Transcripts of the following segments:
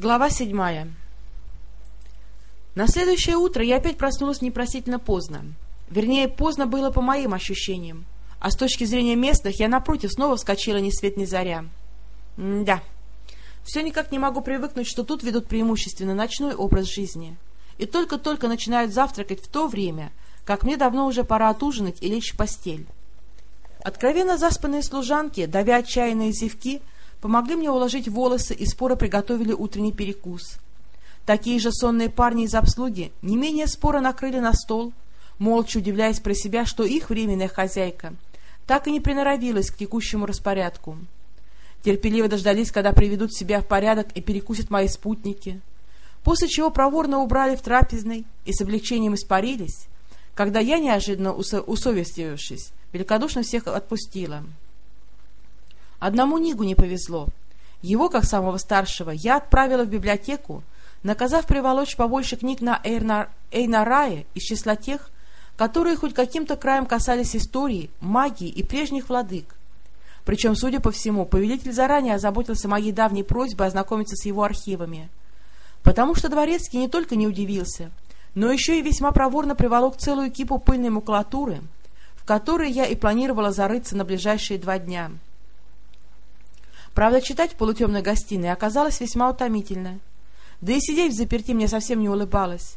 Глава седьмая На следующее утро я опять проснулась непростительно поздно. Вернее, поздно было по моим ощущениям. А с точки зрения местных, я, напротив, снова вскочила ни свет ни заря. М да, все никак не могу привыкнуть, что тут ведут преимущественно ночной образ жизни. И только-только начинают завтракать в то время, как мне давно уже пора отужинать и лечь в постель. Откровенно заспанные служанки, давя отчаянные зевки, помогли мне уложить волосы и споро приготовили утренний перекус. Такие же сонные парни из обслуги не менее споро накрыли на стол, молча удивляясь про себя, что их временная хозяйка так и не приноровилась к текущему распорядку. Терпеливо дождались, когда приведут себя в порядок и перекусят мои спутники, после чего проворно убрали в трапезной и с облегчением испарились, когда я, неожиданно усовестившись, великодушно всех отпустила. Одному Нигу не повезло. Его, как самого старшего, я отправила в библиотеку, наказав приволочь побольше книг на Эйнарае из числа тех, которые хоть каким-то краем касались истории, магии и прежних владык. Причем, судя по всему, повелитель заранее озаботился моей давней просьбой ознакомиться с его архивами. Потому что Дворецкий не только не удивился, но еще и весьма проворно приволок целую кипу пыльной макулатуры, в которой я и планировала зарыться на ближайшие два дня. Правда, читать в полутемной гостиной оказалось весьма утомительно. Да и сидеть в заперти мне совсем не улыбалось.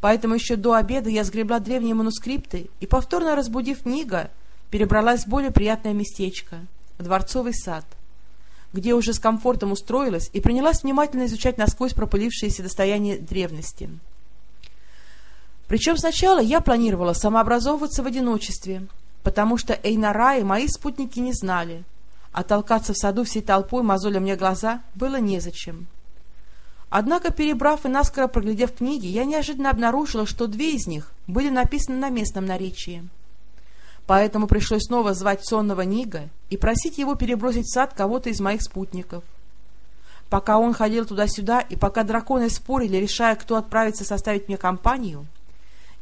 Поэтому еще до обеда я сгребла древние манускрипты и, повторно разбудив Нига, перебралась в более приятное местечко — Дворцовый сад, где уже с комфортом устроилась и принялась внимательно изучать насквозь пропылившиеся достояния древности. Причем сначала я планировала самообразовываться в одиночестве, потому что Эйнара и мои спутники не знали — а толкаться в саду всей толпой, мозоля мне глаза, было незачем. Однако, перебрав и наскоро проглядев книги, я неожиданно обнаружила, что две из них были написаны на местном наречии. Поэтому пришлось снова звать сонного Нига и просить его перебросить в сад кого-то из моих спутников. Пока он ходил туда-сюда, и пока драконы спорили, решая, кто отправится составить мне компанию,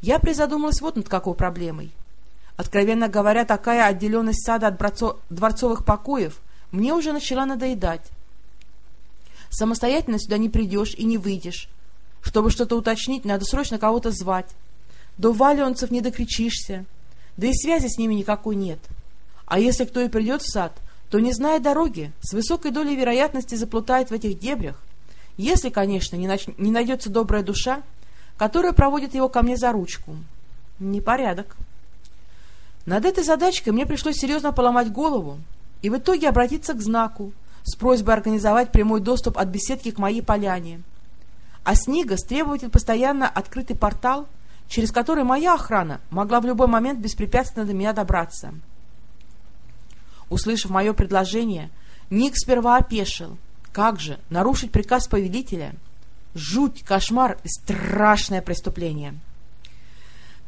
я призадумалась вот над какой проблемой — Откровенно говоря, такая отделенность сада от дворцовых покоев мне уже начала надоедать. Самостоятельно сюда не придешь и не выйдешь. Чтобы что-то уточнить, надо срочно кого-то звать. До валионцев не докричишься, да и связи с ними никакой нет. А если кто и придет в сад, то, не зная дороги, с высокой долей вероятности заплутает в этих дебрях, если, конечно, не, нач... не найдется добрая душа, которая проводит его ко мне за ручку. Непорядок. Над этой задачкой мне пришлось серьезно поломать голову и в итоге обратиться к знаку с просьбой организовать прямой доступ от беседки к моей поляне. А с Нигас требовать постоянно открытый портал, через который моя охрана могла в любой момент беспрепятственно до меня добраться. Услышав мое предложение, Ник сперва опешил. Как же, нарушить приказ повелителя? Жуть, кошмар и страшное преступление.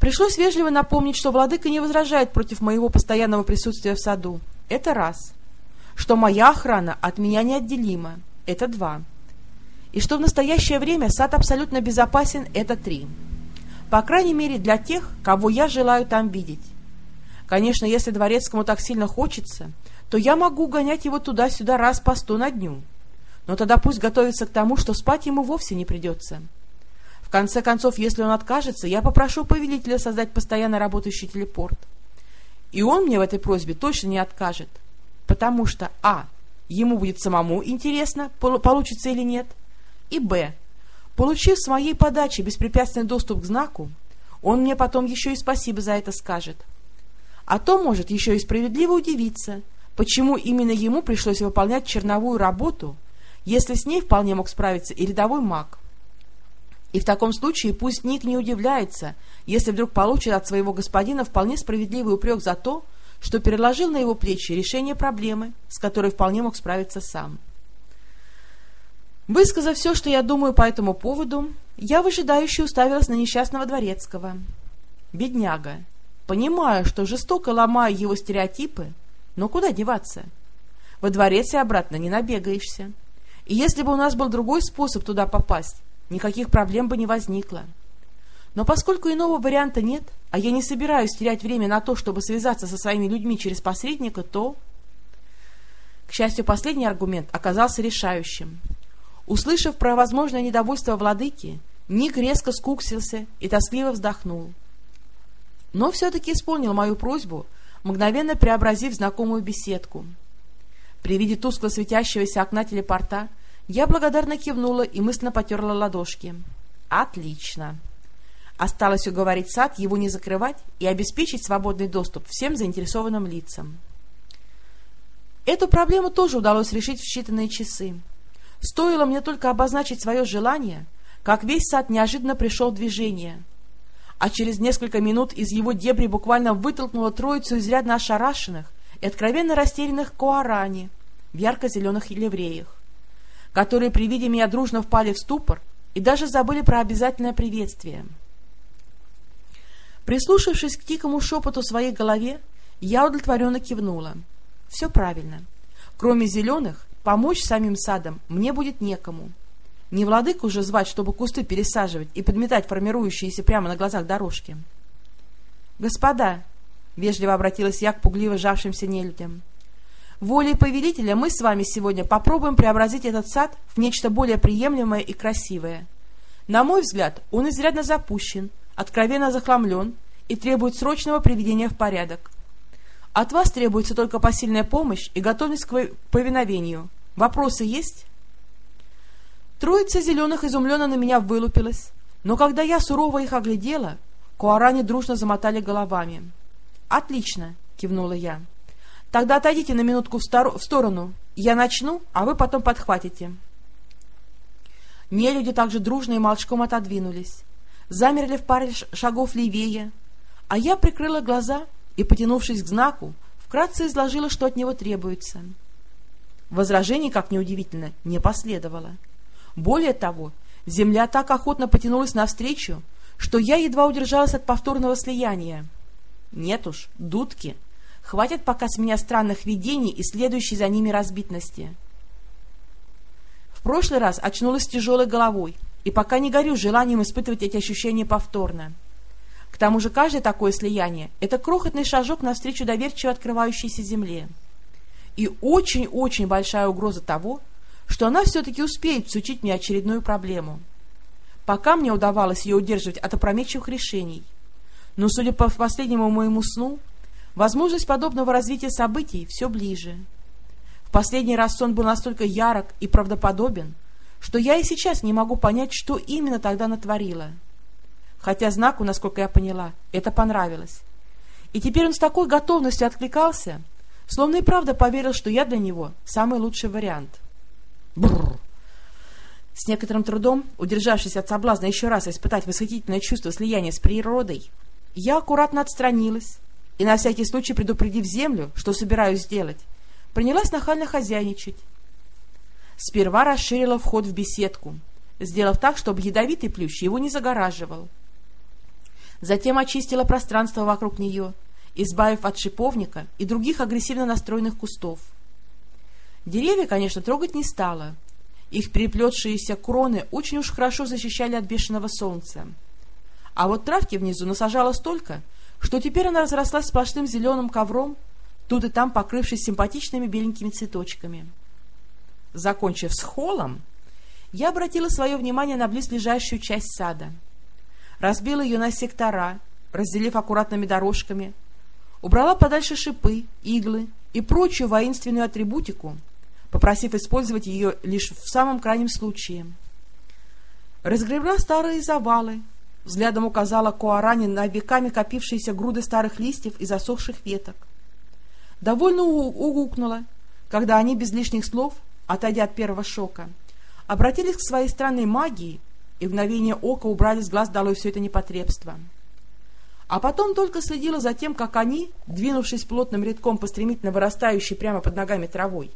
Пришлось вежливо напомнить, что владыка не возражает против моего постоянного присутствия в саду. Это раз. Что моя охрана от меня неотделима. Это два. И что в настоящее время сад абсолютно безопасен. Это три. По крайней мере для тех, кого я желаю там видеть. Конечно, если дворецкому так сильно хочется, то я могу гонять его туда-сюда раз по сто на дню. Но тогда пусть готовится к тому, что спать ему вовсе не придется. Конце концов, если он откажется, я попрошу повелителя создать постоянно работающий телепорт. И он мне в этой просьбе точно не откажет, потому что а. ему будет самому интересно, получится или нет, и б. получив с моей подачи беспрепятственный доступ к знаку, он мне потом еще и спасибо за это скажет. А то может еще и справедливо удивиться, почему именно ему пришлось выполнять черновую работу, если с ней вполне мог справиться и рядовой маг. И в таком случае пусть Ник не удивляется, если вдруг получит от своего господина вполне справедливый упрек за то, что переложил на его плечи решение проблемы, с которой вполне мог справиться сам. Высказав все, что я думаю по этому поводу, я выжидающе уставилась на несчастного дворецкого. Бедняга. Понимаю, что жестоко ломаю его стереотипы, но куда деваться? Во дворец и обратно не набегаешься. И если бы у нас был другой способ туда попасть, никаких проблем бы не возникло. Но поскольку иного варианта нет, а я не собираюсь терять время на то, чтобы связаться со своими людьми через посредника, то... К счастью, последний аргумент оказался решающим. Услышав про возможное недовольство владыки, Ник резко скуксился и тоскливо вздохнул. Но все-таки исполнил мою просьбу, мгновенно преобразив знакомую беседку. При виде тускло светящегося окна телепорта я благодарно кивнула и мысленно потерла ладошки. Отлично. Осталось уговорить сад его не закрывать и обеспечить свободный доступ всем заинтересованным лицам. Эту проблему тоже удалось решить в считанные часы. Стоило мне только обозначить свое желание, как весь сад неожиданно пришел в движение. А через несколько минут из его дебри буквально вытолкнула троицу изрядно ошарашенных и откровенно растерянных коарани в ярко-зеленых ливреях которые при виде меня дружно впали в ступор и даже забыли про обязательное приветствие. Прислушавшись к тихому шепоту в своей голове, я удовлетворенно кивнула. Все правильно. Кроме зеленых, помочь самим садом мне будет некому. Не владыку уже звать, чтобы кусты пересаживать и подметать формирующиеся прямо на глазах дорожки. «Господа!» — вежливо обратилась я к пугливо сжавшимся нелюдям. Волей повелителя мы с вами сегодня попробуем преобразить этот сад в нечто более приемлемое и красивое. На мой взгляд, он изрядно запущен, откровенно захламлен и требует срочного приведения в порядок. От вас требуется только посильная помощь и готовность к повиновению. Вопросы есть? Троица зеленых изумленно на меня вылупилась, но когда я сурово их оглядела, куарани дружно замотали головами. «Отлично!» — кивнула я. Тогда отойдите на минутку в, стор в сторону. Я начну, а вы потом подхватите. Нелюди также дружно и молчком отодвинулись. Замерли в паре шагов левее, а я прикрыла глаза и, потянувшись к знаку, вкратце изложила, что от него требуется. Возражений, как неудивительно, не последовало. Более того, земля так охотно потянулась навстречу, что я едва удержалась от повторного слияния. Нет уж, дудки — Хватит пока с меня странных видений и следующей за ними разбитности. В прошлый раз очнулась тяжелой головой, и пока не горю желанием испытывать эти ощущения повторно. К тому же каждое такое слияние — это крохотный шажок навстречу доверчиво открывающейся земле. И очень-очень большая угроза того, что она все-таки успеет всучить мне очередную проблему. Пока мне удавалось ее удерживать от опрометчивых решений. Но, судя по последнему моему сну, Возможность подобного развития событий все ближе. В последний раз сон был настолько ярок и правдоподобен, что я и сейчас не могу понять, что именно тогда натворила. Хотя знаку, насколько я поняла, это понравилось. И теперь он с такой готовностью откликался, словно и правда поверил, что я для него самый лучший вариант. Бррр! С некоторым трудом, удержавшись от соблазна еще раз испытать восхитительное чувство слияния с природой, я аккуратно отстранилась и на всякий случай предупредив землю, что собираюсь сделать, принялась нахально хозяйничать. Сперва расширила вход в беседку, сделав так, чтобы ядовитый плющ его не загораживал. Затем очистила пространство вокруг нее, избавив от шиповника и других агрессивно настроенных кустов. Деревья, конечно, трогать не стала. Их переплетшиеся кроны очень уж хорошо защищали от бешеного солнца. А вот травки внизу насажала столько, что теперь она разрослась сплошным зеленым ковром, тут и там покрывшись симпатичными беленькими цветочками. Закончив с холлом, я обратила свое внимание на близлежащую часть сада. Разбила ее на сектора, разделив аккуратными дорожками, убрала подальше шипы, иглы и прочую воинственную атрибутику, попросив использовать ее лишь в самом крайнем случае. Разгребла старые завалы, Взглядом указала Куарани на веками копившиеся груды старых листьев и засохших веток. Довольно угукнула, когда они без лишних слов, отойдя от первого шока, обратились к своей странной магии и в мгновение ока убрали с глаз долой все это непотребство. А потом только следила за тем, как они, двинувшись плотным рядком по стремительно вырастающей прямо под ногами травой,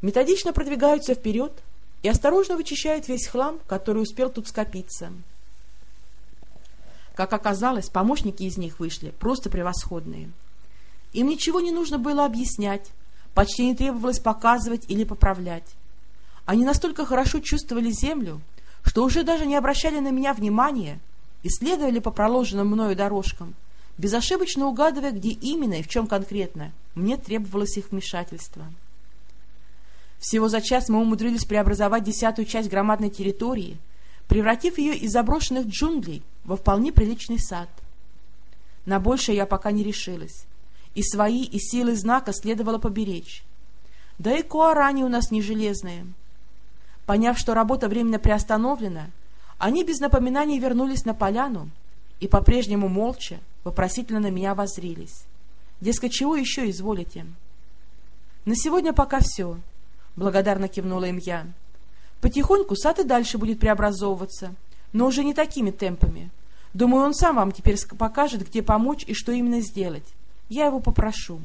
методично продвигаются вперед и осторожно вычищают весь хлам, который успел тут скопиться. Как оказалось, помощники из них вышли просто превосходные. Им ничего не нужно было объяснять, почти не требовалось показывать или поправлять. Они настолько хорошо чувствовали землю, что уже даже не обращали на меня внимания и следовали по проложенным мною дорожкам, безошибочно угадывая, где именно и в чем конкретно мне требовалось их вмешательство. Всего за час мы умудрились преобразовать десятую часть громадной территории, превратив ее из заброшенных джунглей во вполне приличный сад. На большее я пока не решилась, и свои, и силы знака следовало поберечь. Да и куарани у нас не железные. Поняв, что работа временно приостановлена, они без напоминаний вернулись на поляну и по-прежнему молча, вопросительно на меня воззрились. Дескать, чего еще изволите? На сегодня пока все, — благодарно кивнула им я. Потихоньку сад и дальше будет преобразовываться, но уже не такими темпами. Думаю, он сам вам теперь покажет, где помочь и что именно сделать. Я его попрошу.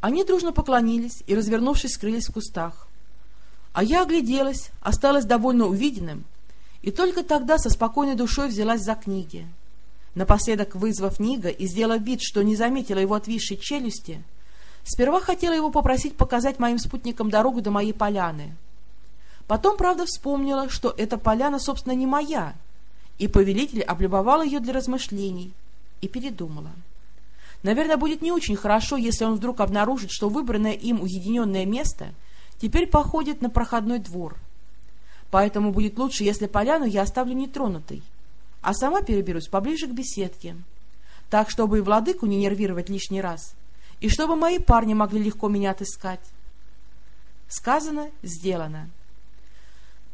Они дружно поклонились и, развернувшись, скрылись в кустах. А я огляделась, осталась довольно увиденным, и только тогда со спокойной душой взялась за книги. Напоследок вызвав Нига и сделав вид, что не заметила его отвисшей челюсти, сперва хотела его попросить показать моим спутникам дорогу до моей поляны. Потом, правда, вспомнила, что эта поляна, собственно, не моя, и повелитель облюбовал ее для размышлений, и передумала. Наверное, будет не очень хорошо, если он вдруг обнаружит, что выбранное им уединенное место теперь походит на проходной двор. Поэтому будет лучше, если поляну я оставлю нетронутой, а сама переберусь поближе к беседке, так, чтобы и владыку не нервировать лишний раз, и чтобы мои парни могли легко меня отыскать. Сказано, сделано.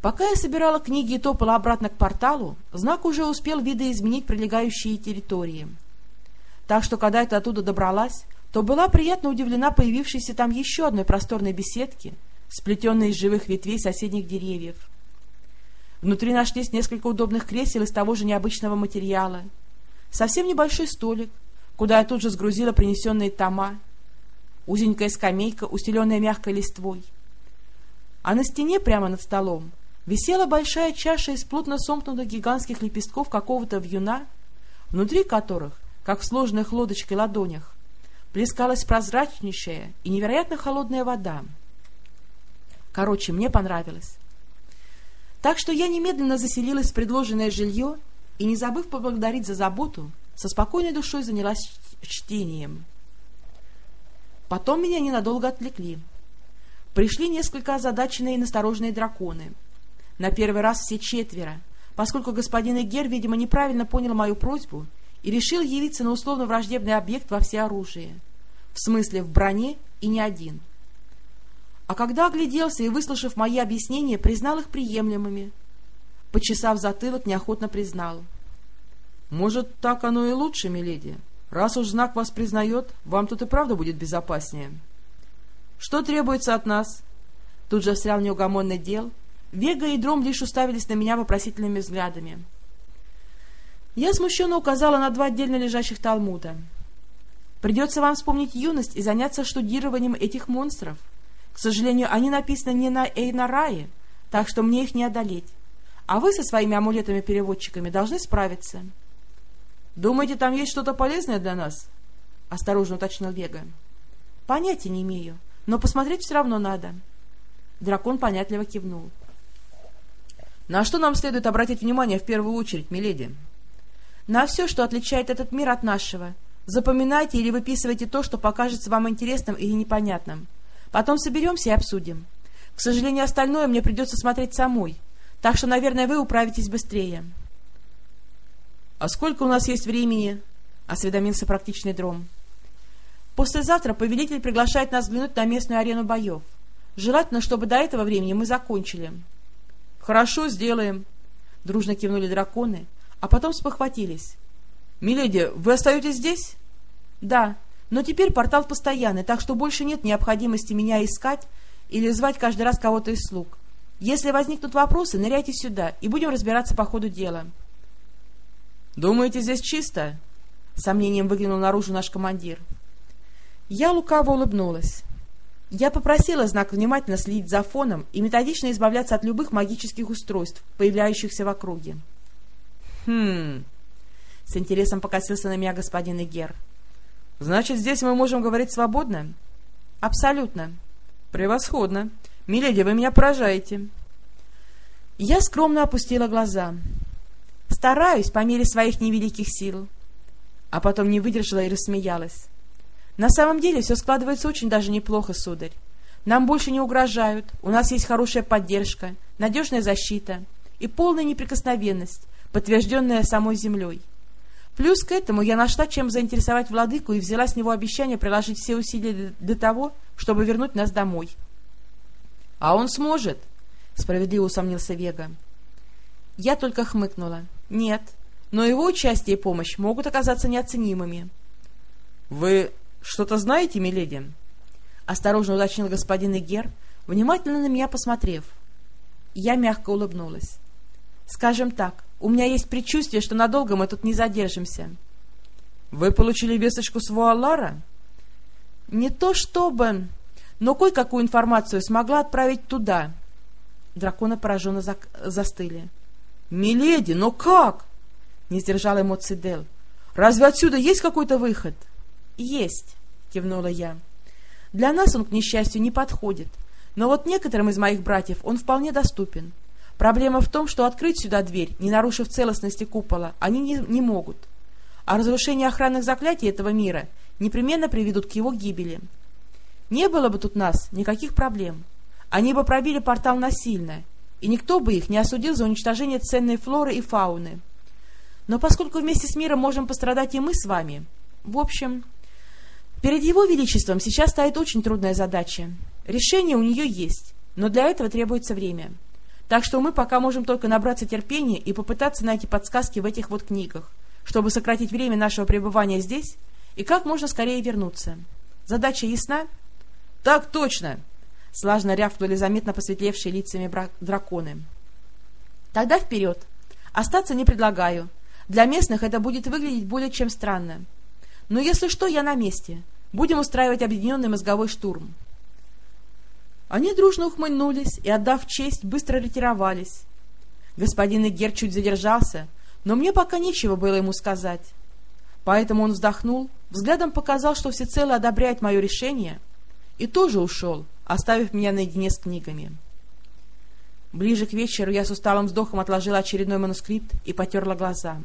Пока я собирала книги и топала обратно к порталу, знак уже успел видоизменить прилегающие территории. Так что, когда я оттуда добралась, то была приятно удивлена появившейся там еще одной просторной беседке, сплетенной из живых ветвей соседних деревьев. Внутри нашлись несколько удобных кресел из того же необычного материала, совсем небольшой столик, куда я тут же сгрузила принесенные тома, узенькая скамейка, устеленная мягкой листвой. А на стене прямо над столом висела большая чаша из плотно сомкнутых гигантских лепестков какого-то вьюна, внутри которых, как в сложных лодочкой ладонях, плескалась прозрачнейшая и невероятно холодная вода. Короче, мне понравилось. Так что я немедленно заселилась в предложенное жилье и, не забыв поблагодарить за заботу, со спокойной душой занялась чтением. Потом меня ненадолго отвлекли. Пришли несколько озадаченные и настороженные драконы. На первый раз все четверо, поскольку господин Эгер, видимо, неправильно понял мою просьбу и решил явиться на условно враждебный объект во всеоружие. В смысле, в броне и не один — а когда огляделся и, выслушав мои объяснения, признал их приемлемыми. Почесав затылок, неохотно признал. — Может, так оно и лучше, миледи. Раз уж знак вас признает, вам тут и правда будет безопаснее. — Что требуется от нас? Тут же встрял неугомонный дел. Вега и Дром лишь уставились на меня вопросительными взглядами. Я смущенно указала на два отдельно лежащих талмуда. Придется вам вспомнить юность и заняться штудированием этих монстров. К сожалению, они написаны не на Эйнарае, так что мне их не одолеть. А вы со своими амулетами-переводчиками должны справиться. — Думаете, там есть что-то полезное для нас? — осторожно уточнил Вега. — Понятия не имею, но посмотреть все равно надо. Дракон понятливо кивнул. — На что нам следует обратить внимание в первую очередь, миледи? — На все, что отличает этот мир от нашего. Запоминайте или выписывайте то, что покажется вам интересным или непонятным. — Потом соберемся и обсудим. К сожалению, остальное мне придется смотреть самой, так что, наверное, вы управитесь быстрее. — А сколько у нас есть времени? — осведомился практичный дром. — Послезавтра повелитель приглашает нас взглянуть на местную арену боев. Желательно, чтобы до этого времени мы закончили. — Хорошо, сделаем. Дружно кивнули драконы, а потом спохватились. — Миледи, вы остаетесь здесь? — Да. — но теперь портал постоянный, так что больше нет необходимости меня искать или звать каждый раз кого-то из слуг. Если возникнут вопросы, ныряйте сюда, и будем разбираться по ходу дела. — Думаете, здесь чисто? — сомнением выглянул наружу наш командир. Я лукаво улыбнулась. Я попросила знак внимательно следить за фоном и методично избавляться от любых магических устройств, появляющихся в округе. — Хм... — с интересом покосился на меня господин Игер. — Значит, здесь мы можем говорить свободно? — Абсолютно. — Превосходно. Миледи, вы меня поражаете. Я скромно опустила глаза. Стараюсь по мере своих невеликих сил. А потом не выдержала и рассмеялась. На самом деле все складывается очень даже неплохо, сударь. Нам больше не угрожают, у нас есть хорошая поддержка, надежная защита и полная неприкосновенность, подтвержденная самой землей. Плюс к этому я нашла, чем заинтересовать владыку и взяла с него обещание приложить все усилия для того, чтобы вернуть нас домой. — А он сможет? — справедливо усомнился Вега. Я только хмыкнула. — Нет, но его участие и помощь могут оказаться неоценимыми. — Вы что-то знаете, миледи? — осторожно уточнил господин Игер, внимательно на меня посмотрев. Я мягко улыбнулась. — Скажем так, у меня есть предчувствие, что надолго мы тут не задержимся. — Вы получили весточку с Вуалара? — Не то чтобы, но кое-какую информацию смогла отправить туда. Драконы пораженно за... застыли. — Миледи, но как? — не сдержал эмоций Дел. — Разве отсюда есть какой-то выход? — Есть, — кивнула я. — Для нас он, к несчастью, не подходит, но вот некоторым из моих братьев он вполне доступен. — Проблема в том, что открыть сюда дверь, не нарушив целостности купола, они не, не могут. А разрушение охранных заклятий этого мира непременно приведут к его гибели. Не было бы тут нас никаких проблем. Они бы пробили портал насильно, и никто бы их не осудил за уничтожение ценной флоры и фауны. Но поскольку вместе с миром можем пострадать и мы с вами, в общем, перед его величеством сейчас стоит очень трудная задача. Решение у нее есть, но для этого требуется время. Так что мы пока можем только набраться терпения и попытаться найти подсказки в этих вот книгах, чтобы сократить время нашего пребывания здесь и как можно скорее вернуться. Задача ясна? — Так точно! — слажно рявкнули заметно посветлевшие лицами драконы. — Тогда вперед! Остаться не предлагаю. Для местных это будет выглядеть более чем странно. Но если что, я на месте. Будем устраивать объединенный мозговой штурм. Они дружно ухмыльнулись и, отдав честь, быстро ретировались. Господин Игер чуть задержался, но мне пока нечего было ему сказать. Поэтому он вздохнул, взглядом показал, что всецело одобряет мое решение, и тоже ушел, оставив меня наедине с книгами. Ближе к вечеру я с усталым вздохом отложила очередной манускрипт и потерла глаза.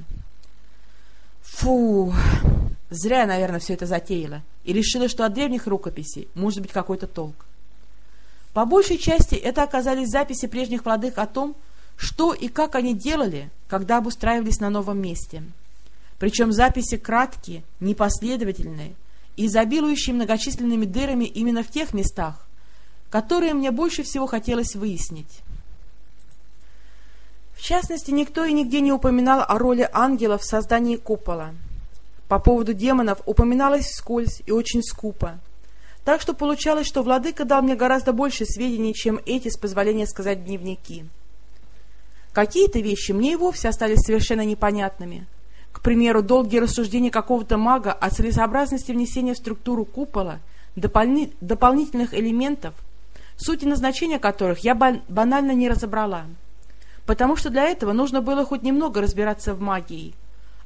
Фу! Зря я, наверное, все это затеяла и решила, что от древних рукописей может быть какой-то толк. По большей части это оказались записи прежних владык о том, что и как они делали, когда обустраивались на новом месте. Причем записи краткие, непоследовательные и изобилующие многочисленными дырами именно в тех местах, которые мне больше всего хотелось выяснить. В частности, никто и нигде не упоминал о роли ангелов в создании купола. По поводу демонов упоминалось вскользь и очень скупо – так что получалось, что владыка дал мне гораздо больше сведений, чем эти, с позволения сказать, дневники. Какие-то вещи мне и вовсе остались совершенно непонятными. К примеру, долгие рассуждения какого-то мага о целесообразности внесения в структуру купола дополни дополнительных элементов, сути назначения которых я банально не разобрала. Потому что для этого нужно было хоть немного разбираться в магии.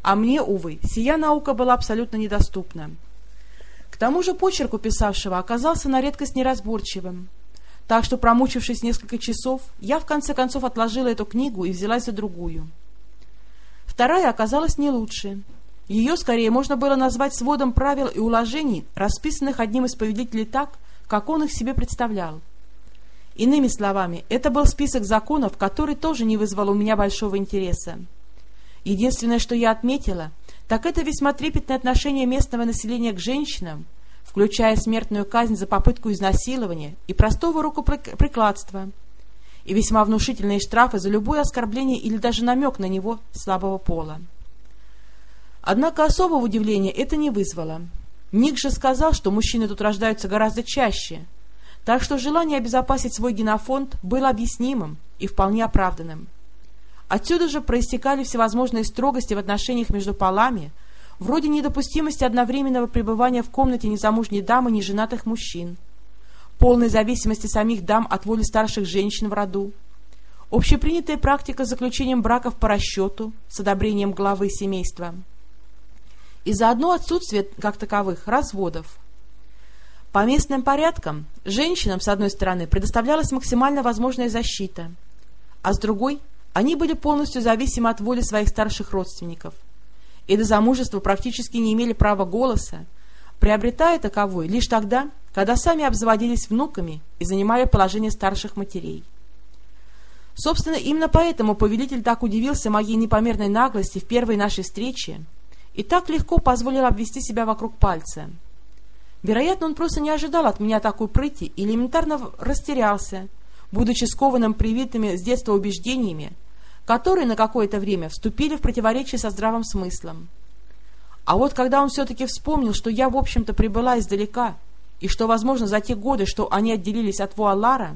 А мне, увы, сия наука была абсолютно недоступна тому же почерк у писавшего оказался на редкость неразборчивым. Так что, промучившись несколько часов, я в конце концов отложила эту книгу и взялась за другую. Вторая оказалась не лучше. Ее, скорее, можно было назвать сводом правил и уложений, расписанных одним из повелителей так, как он их себе представлял. Иными словами, это был список законов, который тоже не вызвал у меня большого интереса. Единственное, что я отметила, так это весьма трепетное отношение местного населения к женщинам, включая смертную казнь за попытку изнасилования и простого рукоприкладства, и весьма внушительные штрафы за любое оскорбление или даже намек на него слабого пола. Однако особого удивления это не вызвало. Ник же сказал, что мужчины тут рождаются гораздо чаще, так что желание обезопасить свой генофонд было объяснимым и вполне оправданным. Отсюда же проистекали всевозможные строгости в отношениях между полами, вроде недопустимости одновременного пребывания в комнате незамужней дамы неженатых мужчин, полной зависимости самих дам от воли старших женщин в роду, общепринятая практика с заключением браков по расчету с одобрением главы семейства и заодно отсутствие, как таковых, разводов. По местным порядкам женщинам, с одной стороны, предоставлялась максимально возможная защита, а с другой они были полностью зависимы от воли своих старших родственников и до замужества практически не имели права голоса, приобретая таковой лишь тогда, когда сами обзаводились внуками и занимали положение старших матерей. Собственно, именно поэтому повелитель так удивился моей непомерной наглости в первой нашей встрече и так легко позволил обвести себя вокруг пальца. Вероятно, он просто не ожидал от меня такой прыти и элементарно растерялся, будучи скованным привитыми с детства убеждениями, которые на какое-то время вступили в противоречие со здравым смыслом. А вот когда он все-таки вспомнил, что я, в общем-то, прибыла издалека, и что, возможно, за те годы, что они отделились от Вуалара,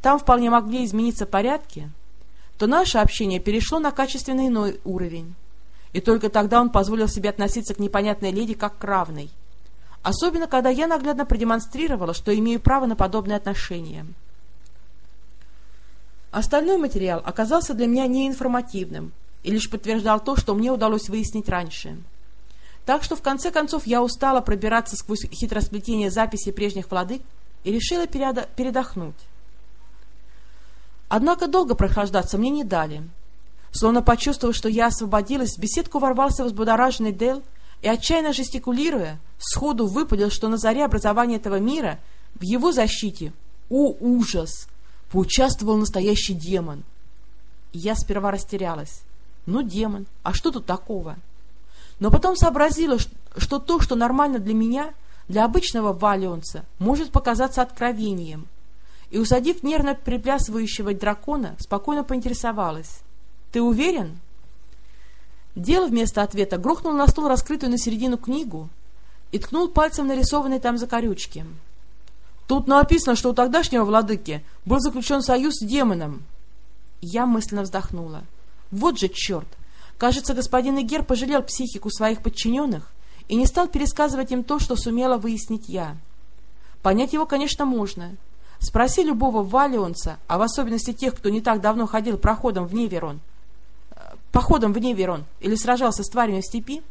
там вполне могли измениться порядки, то наше общение перешло на качественно иной уровень. И только тогда он позволил себе относиться к непонятной леди как к равной. Особенно, когда я наглядно продемонстрировала, что имею право на подобные отношения. Остальной материал оказался для меня неинформативным и лишь подтверждал то, что мне удалось выяснить раньше. Так что в конце концов я устала пробираться сквозь хитросплетение записей прежних владык и решила передохнуть. Однако долго прохлаждаться мне не дали. Словно почувствовав, что я освободилась, в беседку ворвался взбудораженный Дел и, отчаянно жестикулируя, сходу выпалил, что на заре образования этого мира в его защите, о ужас, поучаствовал настоящий демон. Я сперва растерялась. Ну, демон, а что тут такого? Но потом сообразила, что то, что нормально для меня, для обычного валионца, может показаться откровением — и, усадив нервно приплясывающего дракона, спокойно поинтересовалась. — Ты уверен? Дел вместо ответа грохнул на стол раскрытую на середину книгу и ткнул пальцем нарисованной там закорючки. Тут написано, что у тогдашнего владыки был заключен союз с демоном. Я мысленно вздохнула. Вот же черт! Кажется, господин Игер пожалел психику своих подчиненных и не стал пересказывать им то, что сумела выяснить я. Понять его, конечно, можно — Спроси любого валионца, а в особенности тех, кто не так давно ходил проходом в Неверон, походом в Неверон или сражался с тварями в степи,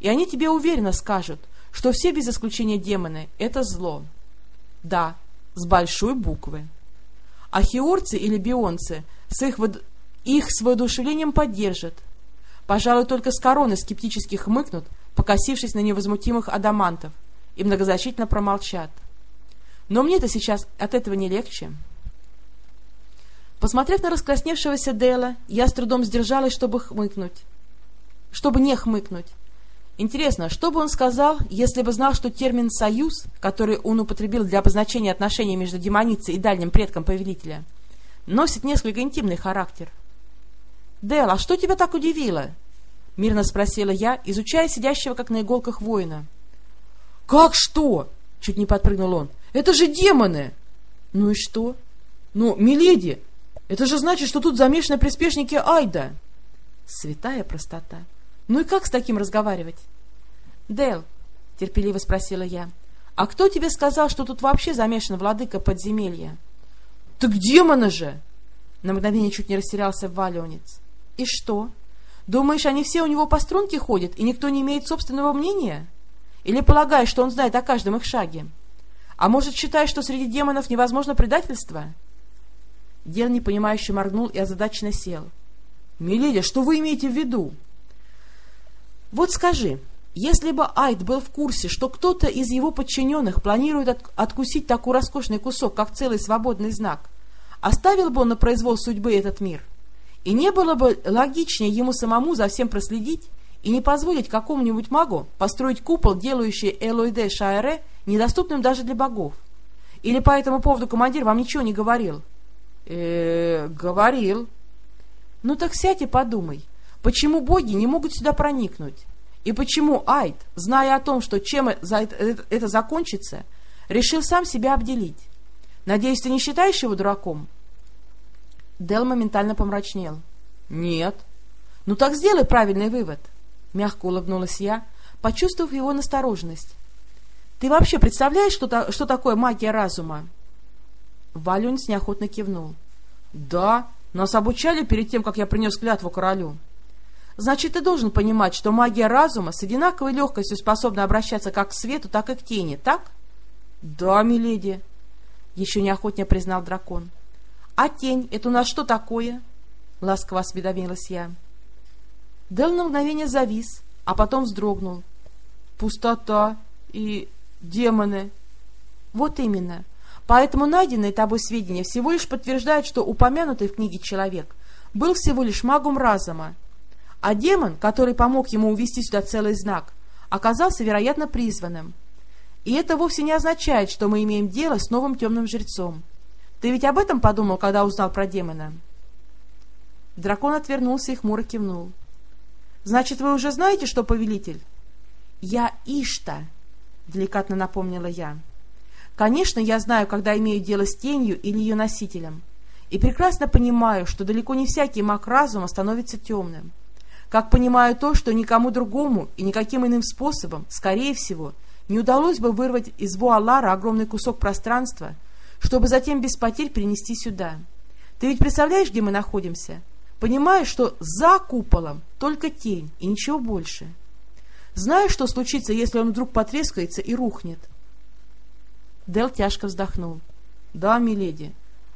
и они тебе уверенно скажут, что все без исключения демоны — это зло. Да, с большой буквы. А хиорцы или бионцы с их, их с воодушевлением поддержат. Пожалуй, только с короны скептически хмыкнут, покосившись на невозмутимых адамантов, и многозначительно промолчат. Но мне-то сейчас от этого не легче. Посмотрев на раскрасневшегося Дела, я с трудом сдержалась, чтобы хмыкнуть. Чтобы не хмыкнуть. Интересно, что бы он сказал, если бы знал, что термин «союз», который он употребил для обозначения отношений между демоницей и дальним предком повелителя, носит несколько интимный характер? «Дел, а что тебя так удивило?» — мирно спросила я, изучая сидящего как на иголках воина. «Как что?» — чуть не подпрыгнул он. Это же демоны! Ну и что? Ну, миледи, это же значит, что тут замешаны приспешники Айда. Святая простота. Ну и как с таким разговаривать? Дэл, терпеливо спросила я, а кто тебе сказал, что тут вообще замешан владыка подземелья? Так демоны же! На мгновение чуть не растерялся Валионец. И что? Думаешь, они все у него по струнке ходят, и никто не имеет собственного мнения? Или полагаешь, что он знает о каждом их шаге? А может, считаешь, что среди демонов невозможно предательство? Дел непонимающе моргнул и озадаченно сел. — Миледи, что вы имеете в виду? — Вот скажи, если бы Айд был в курсе, что кто-то из его подчиненных планирует от откусить такой роскошный кусок, как целый свободный знак, оставил бы он на произвол судьбы этот мир? И не было бы логичнее ему самому за всем проследить и не позволить какому-нибудь магу построить купол, делающий Элойде Шаэре недоступным даже для богов? Или по этому поводу командир вам ничего не говорил? э говорил. Ну так сядь и подумай, почему боги не могут сюда проникнуть? И почему Айд, зная о том, что чем это, это закончится, решил сам себя обделить? Надеюсь, ты не считаешь его дураком? Дел моментально помрачнел. Нет. Ну так сделай правильный вывод. Мягко улыбнулась я, почувствовав его настороженность. Ты вообще представляешь, что, та, что такое магия разума? Валюнс неохотно кивнул. Да, нас обучали перед тем, как я принес клятву королю. Значит, ты должен понимать, что магия разума с одинаковой легкостью способна обращаться как к свету, так и к тени, так? Да, миледи, еще неохотнее признал дракон. А тень, это у нас что такое? Ласково осведомилась я. Дел на мгновение завис, а потом вздрогнул. Пустота, и демоны. Вот именно. Поэтому найденные тобой сведения всего лишь подтверждают, что упомянутый в книге человек был всего лишь магом разума, а демон, который помог ему увести сюда целый знак, оказался, вероятно, призванным. И это вовсе не означает, что мы имеем дело с новым темным жрецом. Ты ведь об этом подумал, когда узнал про демона?» Дракон отвернулся и хмуро кивнул. «Значит, вы уже знаете, что повелитель?» «Я Ишта», — деликатно напомнила я. «Конечно, я знаю, когда имею дело с тенью или ее носителем, и прекрасно понимаю, что далеко не всякий маг разума становится темным. Как понимаю то, что никому другому и никаким иным способом, скорее всего, не удалось бы вырвать из Вуалара огромный кусок пространства, чтобы затем без потерь принести сюда. Ты ведь представляешь, где мы находимся? Понимаешь, что за куполом только тень и ничего больше. Знаешь, что случится, если он вдруг потрескается и рухнет? Дел тяжко вздохнул. Да, миледи.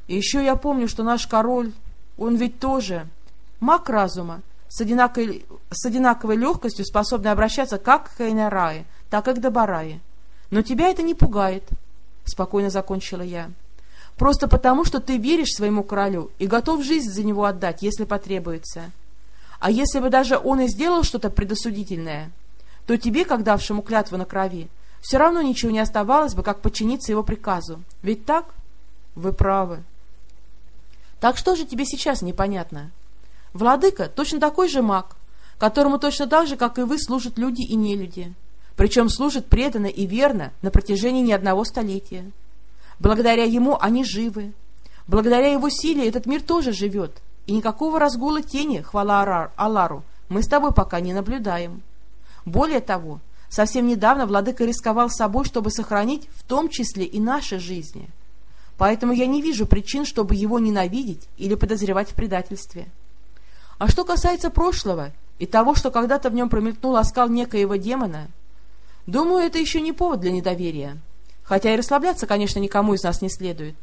И еще я помню, что наш король, он ведь тоже маг разума, с одинаковой, с одинаковой легкостью способный обращаться как к Эйнарае, так и к Добарае. Но тебя это не пугает, — спокойно закончила я. Просто потому, что ты веришь своему королю и готов жизнь за него отдать, если потребуется. А если бы даже он и сделал что-то предосудительное, то тебе, как давшему клятву на крови, все равно ничего не оставалось бы, как подчиниться его приказу. Ведь так? Вы правы. Так что же тебе сейчас непонятно? — Владыка точно такой же маг, которому точно так же, как и вы, служат люди и нелюди. Причем служат преданно и верно на протяжении не одного столетия. Благодаря ему они живы. Благодаря его силе этот мир тоже живет. И никакого разгула тени, хвала Алару, мы с тобой пока не наблюдаем. Более того, совсем недавно владыка рисковал собой, чтобы сохранить в том числе и наши жизни. Поэтому я не вижу причин, чтобы его ненавидеть или подозревать в предательстве. А что касается прошлого и того, что когда-то в нем промелькнул оскал некоего демона, думаю, это еще не повод для недоверия. Хотя и расслабляться, конечно, никому из нас не следует.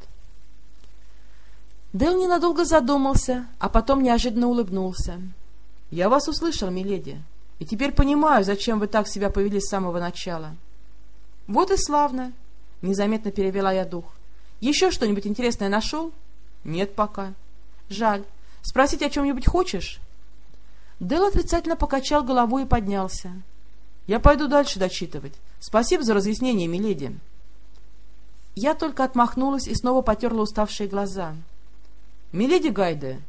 Дэл ненадолго задумался, а потом неожиданно улыбнулся. — Я вас услышал, миледи, и теперь понимаю, зачем вы так себя повели с самого начала. — Вот и славно! — незаметно перевела я дух. — Еще что-нибудь интересное нашел? — Нет пока. — Жаль. Спросить о чем-нибудь хочешь?» Дэл отрицательно покачал головой и поднялся. «Я пойду дальше дочитывать. Спасибо за разъяснение, миледи». Я только отмахнулась и снова потерла уставшие глаза. «Миледи Гайде!»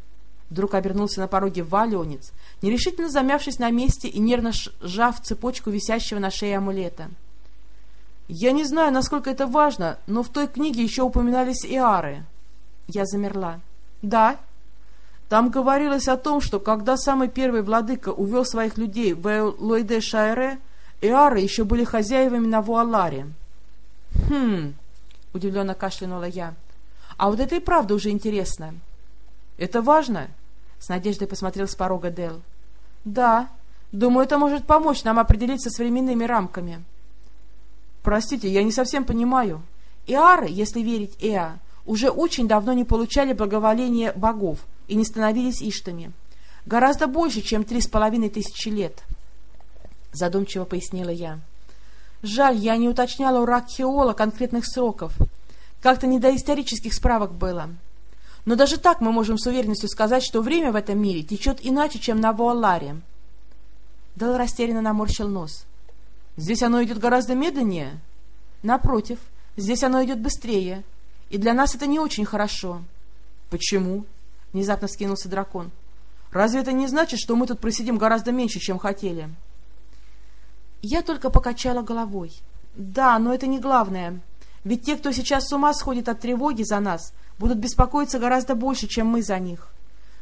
Вдруг обернулся на пороге валионец, нерешительно замявшись на месте и нервно сжав цепочку висящего на шее амулета. «Я не знаю, насколько это важно, но в той книге еще упоминались иары». Я замерла. «Да?» Там говорилось о том, что когда самый первый владыка увел своих людей в Лойде Шайре, Эары еще были хозяевами на Вуаларе. «Хм...» — удивленно кашлянула я. «А вот это и правда уже интересно». «Это важно?» — с надеждой посмотрел с порога Дел. «Да. Думаю, это может помочь нам определиться с временными рамками». «Простите, я не совсем понимаю. Иары, если верить Эа, уже очень давно не получали благоволения богов, и не становились иштами. Гораздо больше, чем три с половиной тысячи лет, — задумчиво пояснила я. Жаль, я не уточняла у Ракхеола конкретных сроков. Как-то не до исторических справок было. Но даже так мы можем с уверенностью сказать, что время в этом мире течет иначе, чем на Вуаларе. Дал растерянно наморщил нос. Здесь оно идет гораздо медленнее. Напротив, здесь оно идет быстрее. И для нас это не очень хорошо. Почему? — внезапно скинулся дракон. «Разве это не значит, что мы тут просидим гораздо меньше, чем хотели?» Я только покачала головой. «Да, но это не главное. Ведь те, кто сейчас с ума сходит от тревоги за нас, будут беспокоиться гораздо больше, чем мы за них.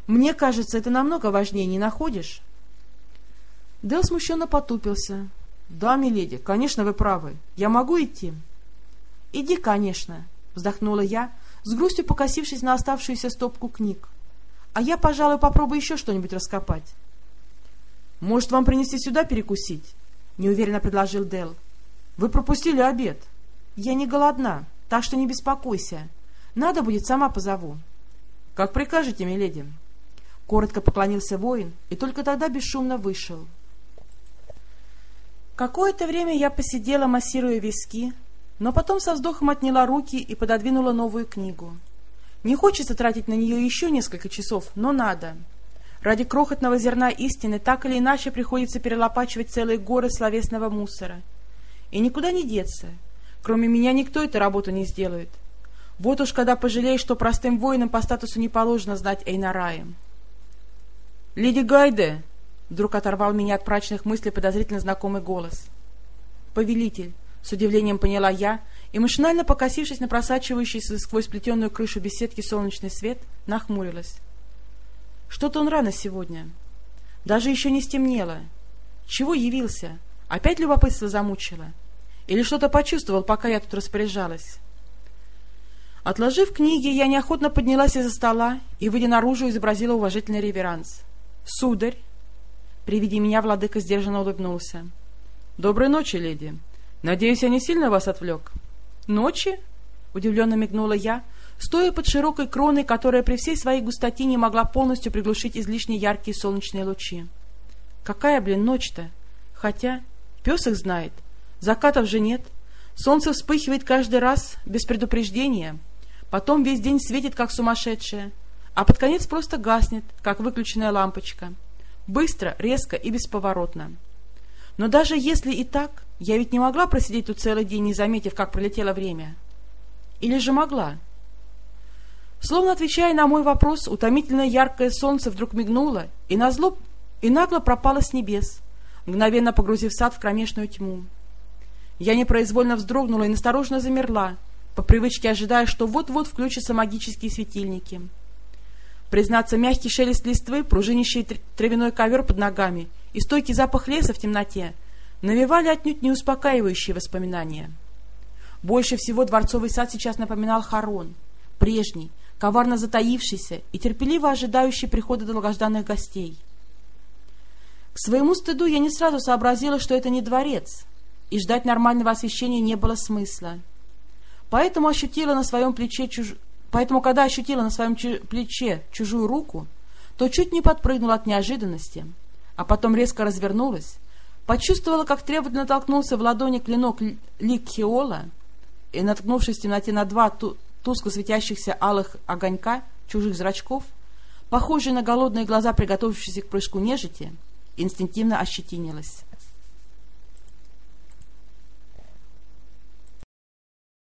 Мне кажется, это намного важнее, не находишь?» Дэл смущенно потупился. «Да, миледи, конечно, вы правы. Я могу идти?» «Иди, конечно», — вздохнула я, с грустью покосившись на оставшуюся стопку книг. А я, пожалуй, попробую еще что-нибудь раскопать. — Может, вам принести сюда перекусить? — неуверенно предложил Дел. Вы пропустили обед. — Я не голодна, так что не беспокойся. Надо будет, сама позову. — Как прикажете, миледи. Коротко поклонился воин и только тогда бесшумно вышел. Какое-то время я посидела, массируя виски, но потом со вздохом отняла руки и пододвинула новую книгу. Не хочется тратить на нее еще несколько часов, но надо. Ради крохотного зерна истины так или иначе приходится перелопачивать целые горы словесного мусора. И никуда не деться. Кроме меня никто эту работу не сделает. Вот уж когда пожалеешь, что простым воинам по статусу не положено знать Эйнараем. «Леди Гайде!» — вдруг оторвал меня от прачных мыслей подозрительно знакомый голос. «Повелитель!» — с удивлением поняла я, и, машинально покосившись на просачивающийся сквозь плетеную крышу беседки солнечный свет, нахмурилась. Что-то он рано сегодня. Даже еще не стемнело. Чего явился? Опять любопытство замучило? Или что-то почувствовал, пока я тут распоряжалась? Отложив книги, я неохотно поднялась из-за стола и, выйдя наружу, изобразила уважительный реверанс. «Сударь!» При виде меня владыка сдержанно улыбнулся. «Доброй ночи, леди. Надеюсь, я не сильно вас отвлек?» «Ночи?» — удивленно мигнула я, стоя под широкой кроной, которая при всей своей густоте не могла полностью приглушить излишне яркие солнечные лучи. «Какая, блин, ночь-то? Хотя, пес их знает. Закатов же нет. Солнце вспыхивает каждый раз, без предупреждения. Потом весь день светит, как сумасшедшее, а под конец просто гаснет, как выключенная лампочка. Быстро, резко и бесповоротно. Но даже если и так, я ведь не могла просидеть тут целый день, не заметив, как пролетело время. Или же могла? Словно отвечая на мой вопрос, утомительно яркое солнце вдруг мигнуло и, назло, и нагло пропало с небес, мгновенно погрузив сад в кромешную тьму. Я непроизвольно вздрогнула и насторожно замерла, по привычке ожидая, что вот-вот включатся магические светильники. Признаться, мягкий шелест листвы, пружинищий травяной ковер под ногами и стойкий запах леса в темноте навевали отнюдь не успокаивающие воспоминания. Больше всего дворцовый сад сейчас напоминал Харон, прежний, коварно затаившийся и терпеливо ожидающий прихода долгожданных гостей. К своему стыду я не сразу сообразила, что это не дворец, и ждать нормального освещения не было смысла. Поэтому ощутила на своем плече чуж... Поэтому, когда ощутила на своем чу... плече чужую руку, то чуть не подпрыгнула от неожиданности, а потом резко развернулась, почувствовала, как требовательно толкнулся в ладони клинок Ликхиола, и, наткнувшись в темноте на два ту... тускло светящихся алых огонька чужих зрачков, похожие на голодные глаза, приготовившиеся к прыжку нежити, инстинктивно ощетинилась.